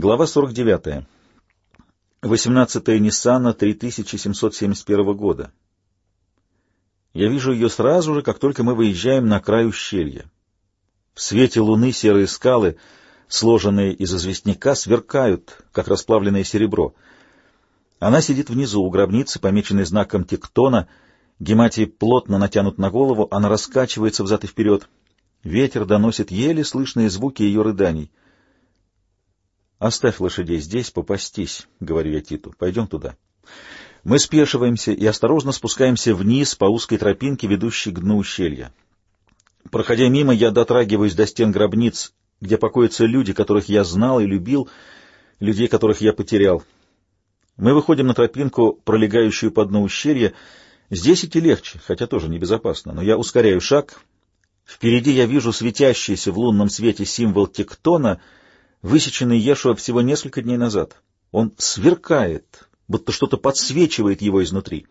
Глава 49. 18-я Ниссана 3771 года. Я вижу ее сразу же, как только мы выезжаем на край ущелья. В свете луны серые скалы, сложенные из известняка, сверкают, как расплавленное серебро. Она сидит внизу у гробницы, помеченной знаком тектона. Гематий плотно натянут на голову, она раскачивается взад и вперед. Ветер доносит еле слышные звуки ее рыданий — «Оставь лошадей здесь, попастись», — говорю я Титу. «Пойдем туда». Мы спешиваемся и осторожно спускаемся вниз по узкой тропинке, ведущей к дну ущелья. Проходя мимо, я дотрагиваюсь до стен гробниц, где покоятся люди, которых я знал и любил, людей, которых я потерял. Мы выходим на тропинку, пролегающую по дну ущелья. Здесь идти легче, хотя тоже небезопасно, но я ускоряю шаг. Впереди я вижу светящийся в лунном свете символ тектона — высеченный Ешуа всего несколько дней назад. Он сверкает, будто что-то подсвечивает его изнутри.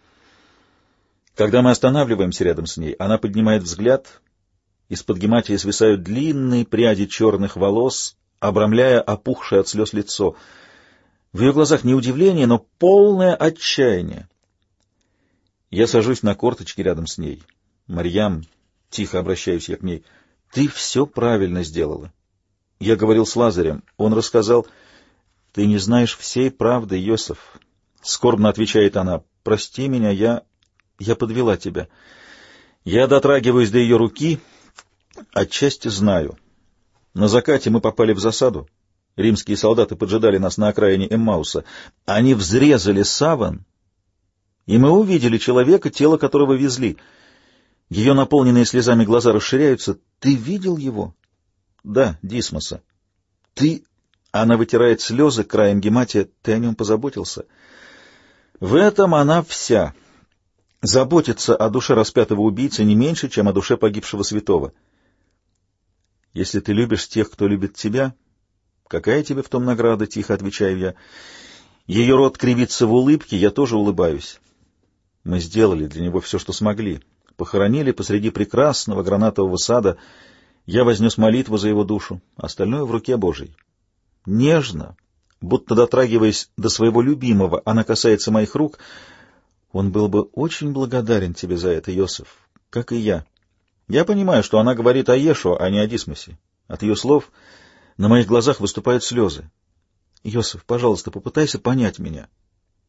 Когда мы останавливаемся рядом с ней, она поднимает взгляд, из-под гематии свисают длинные пряди черных волос, обрамляя опухшее от слез лицо. В ее глазах не удивление, но полное отчаяние. Я сажусь на корточки рядом с ней. «Марьям», — тихо обращаюсь я к ней, — «ты все правильно сделала. Я говорил с Лазарем. Он рассказал, «Ты не знаешь всей правды, Йосиф». Скорбно отвечает она, «Прости меня, я... я подвела тебя». Я дотрагиваюсь до ее руки, отчасти знаю. На закате мы попали в засаду. Римские солдаты поджидали нас на окраине Эммауса. Они взрезали саван, и мы увидели человека, тело которого везли. Ее наполненные слезами глаза расширяются. «Ты видел его?» Да, Дисмоса. Ты... Она вытирает слезы краем гематия. Ты о нем позаботился? В этом она вся. Заботится о душе распятого убийцы не меньше, чем о душе погибшего святого. Если ты любишь тех, кто любит тебя, какая тебе в том награда, — тихо отвечаю я. Ее рот кривится в улыбке, я тоже улыбаюсь. Мы сделали для него все, что смогли. Похоронили посреди прекрасного гранатового сада — я вознес молитву за его душу, остальное в руке Божьей. Нежно, будто дотрагиваясь до своего любимого, она касается моих рук. Он был бы очень благодарен тебе за это, Йосиф, как и я. Я понимаю, что она говорит о Ешуа, а не о Дисмосе. От ее слов на моих глазах выступают слезы. Йосиф, пожалуйста, попытайся понять меня.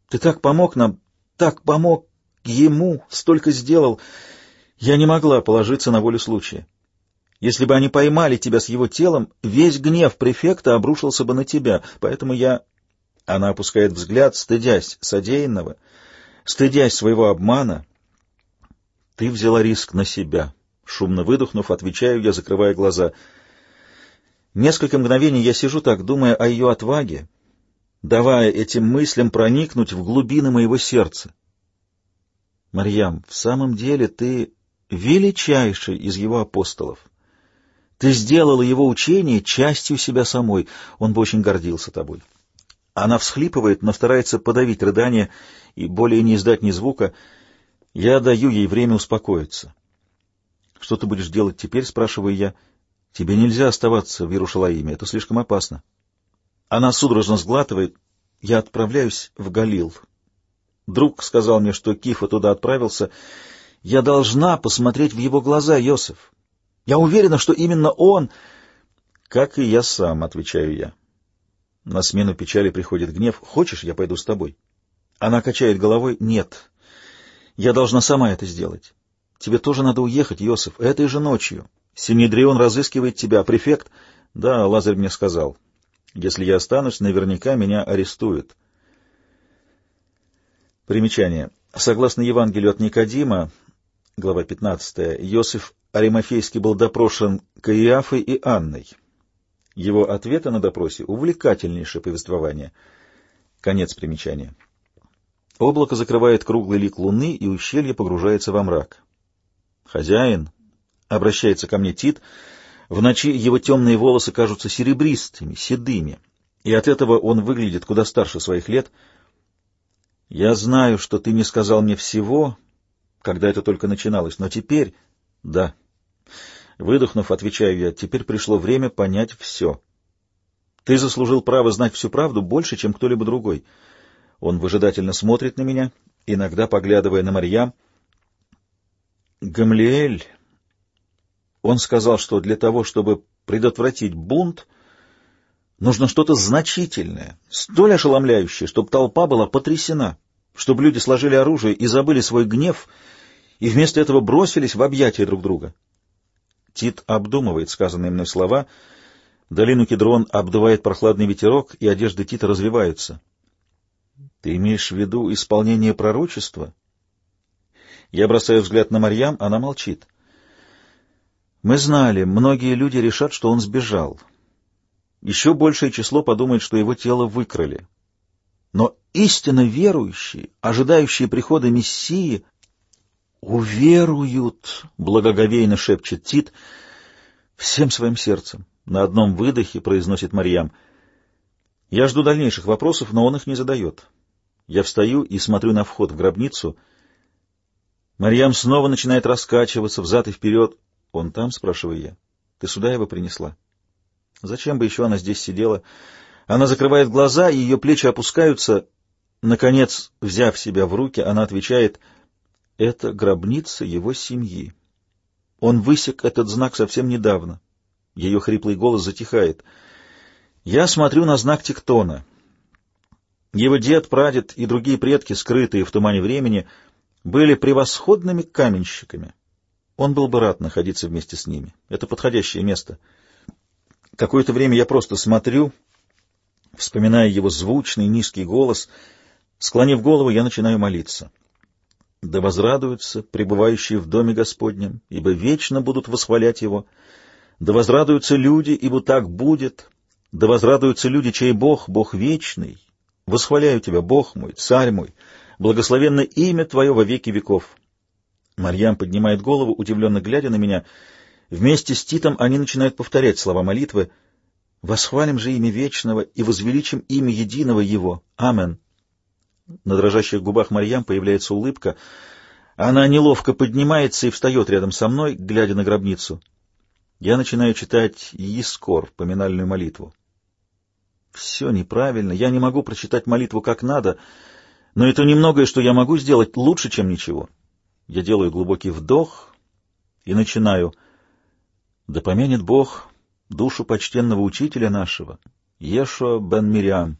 Ты так помог нам, так помог ему, столько сделал. Я не могла положиться на волю случая. Если бы они поймали тебя с его телом, весь гнев префекта обрушился бы на тебя, поэтому я...» Она опускает взгляд, стыдясь содеянного, стыдясь своего обмана. «Ты взяла риск на себя», — шумно выдохнув, отвечаю я, закрывая глаза. Несколько мгновений я сижу так, думая о ее отваге, давая этим мыслям проникнуть в глубины моего сердца. «Марьям, в самом деле ты величайший из его апостолов». Ты сделала его учение частью себя самой. Он бы очень гордился тобой. Она всхлипывает, но старается подавить рыдание и более не издать ни звука. Я даю ей время успокоиться. — Что ты будешь делать теперь? — спрашиваю я. — Тебе нельзя оставаться в Иерушалаиме, это слишком опасно. Она судорожно сглатывает. Я отправляюсь в Галил. Друг сказал мне, что Кифа туда отправился. Я должна посмотреть в его глаза, Йосеф. Я уверена, что именно он... — Как и я сам, — отвечаю я. На смену печали приходит гнев. — Хочешь, я пойду с тобой? Она качает головой. — Нет. Я должна сама это сделать. Тебе тоже надо уехать, Йосиф, этой же ночью. Синедрион разыскивает тебя, префект... Да, Лазарь мне сказал. Если я останусь, наверняка меня арестуют. Примечание. Согласно Евангелию от Никодима, глава 15, Иосиф Аримофейский был допрошен Каиафой и Анной. Его ответы на допросе — увлекательнейшее повествование. Конец примечания. Облако закрывает круглый лик луны, и ущелье погружается во мрак. «Хозяин!» — обращается ко мне Тит. В ночи его темные волосы кажутся серебристыми, седыми, и от этого он выглядит куда старше своих лет. «Я знаю, что ты не сказал мне всего, когда это только начиналось, но теперь...» «Да». Выдохнув, отвечаю я, теперь пришло время понять все. Ты заслужил право знать всю правду больше, чем кто-либо другой. Он выжидательно смотрит на меня, иногда поглядывая на Марьям. Гамлиэль... Он сказал, что для того, чтобы предотвратить бунт, нужно что-то значительное, столь ошеломляющее, чтобы толпа была потрясена, чтобы люди сложили оружие и забыли свой гнев, и вместо этого бросились в объятия друг друга. Тит обдумывает сказанные мной слова. Долину Кедрон обдувает прохладный ветерок, и одежды Тита развиваются. Ты имеешь в виду исполнение пророчества? Я бросаю взгляд на Марьям, она молчит. Мы знали, многие люди решат, что он сбежал. Еще большее число подумает, что его тело выкрали. Но истинно верующие, ожидающие прихода Мессии, «Уверуют!» — благоговейно шепчет Тит. «Всем своим сердцем!» — на одном выдохе произносит Марьям. Я жду дальнейших вопросов, но он их не задает. Я встаю и смотрю на вход в гробницу. Марьям снова начинает раскачиваться взад и вперед. «Он там?» — спрашиваю я. «Ты сюда его принесла?» Зачем бы еще она здесь сидела? Она закрывает глаза, и ее плечи опускаются. Наконец, взяв себя в руки, она отвечает — это гробница его семьи. Он высек этот знак совсем недавно. Ее хриплый голос затихает. Я смотрю на знак тектона. Его дед, прадед и другие предки, скрытые в тумане времени, были превосходными каменщиками. Он был бы рад находиться вместе с ними. Это подходящее место. Какое-то время я просто смотрю, вспоминая его звучный низкий голос. Склонив голову, я начинаю молиться. Да возрадуются пребывающие в доме Господнем, ибо вечно будут восхвалять Его. Да возрадуются люди, ибо так будет. Да возрадуются люди, чей Бог, Бог вечный. Восхваляю Тебя, Бог мой, Царь мой, благословенно имя Твое во веки веков. Марьям поднимает голову, удивленно глядя на меня. Вместе с Титом они начинают повторять слова молитвы. «Восхвалим же имя вечного и возвеличим имя единого Его. Амен». На дрожащих губах Марьям появляется улыбка. Она неловко поднимается и встает рядом со мной, глядя на гробницу. Я начинаю читать Искор, поминальную молитву. Все неправильно, я не могу прочитать молитву как надо, но это немногое, что я могу сделать лучше, чем ничего. Я делаю глубокий вдох и начинаю. Да помянет Бог душу почтенного учителя нашего, Ешуа бен Мириам.